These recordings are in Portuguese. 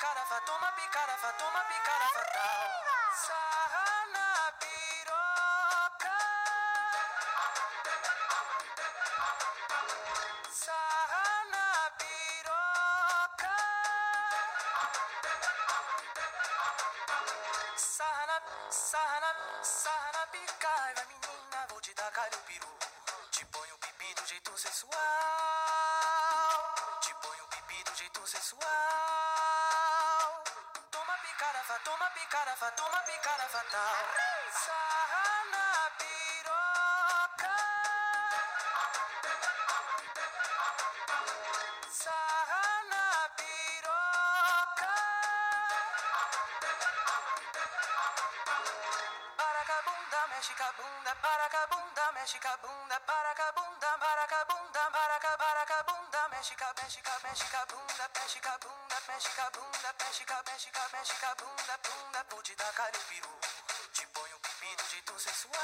Sensual. Toma picarafa, toma picarafa, toma picara fatal. Sarra na piroca. Sarra na piroca. Sarra na, sarra na, sarra na pica, vai menina, vou te tacar o peru. Te ponho pipi do jeito sensual. Te ponho o pipi do jeito sensual. Toma picara fatal. Sarra na piroca. Sarra na piroca. Para com a bunda, mexe com a bunda, para com a bunda, mexe com a bunda, para com a bunda, para com a bunda, para com a- para com a bunda, mexe com a- mexe com bunda, mexe bunda, mexe com bunda, bunda, bunda, vou te tacar o peru, te ponho o pipi do jeito sensual.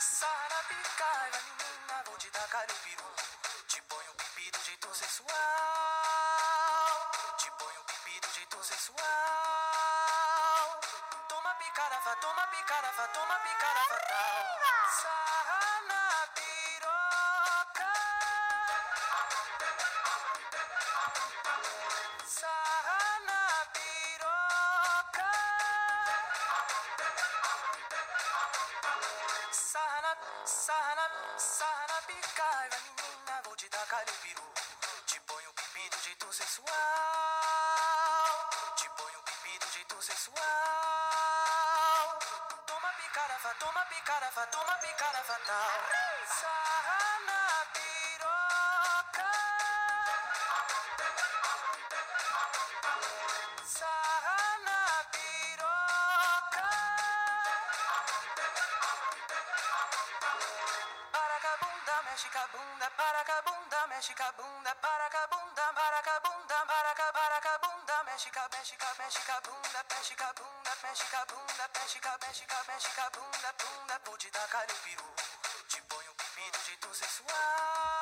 Sarra na pica, vai menina, vou te tacar o peru. Te ponho o pipi do jeito sensual. Te ponho o pipi do jeito sensual. Toma picarafa, toma picarafa, toma picara vou te ponho o pipi do jeito sensual. Te ponho o pipi do jeito sensual. Toma picarafa, toma picarafa, toma picara fatal. Sarra na piroca. Mexe com a bunda, para com a bunda, mexe com a bunda, para com a bunda, para com a bunda, para com para com a bunda, mexe com a- mexe com mexe com a bunda, mexe com a bunda, mexe com a bunda, mexe com mexe com mexe com a bunda, bunda, vou te tacar o peru, te ponho o pipi do jeito sensual.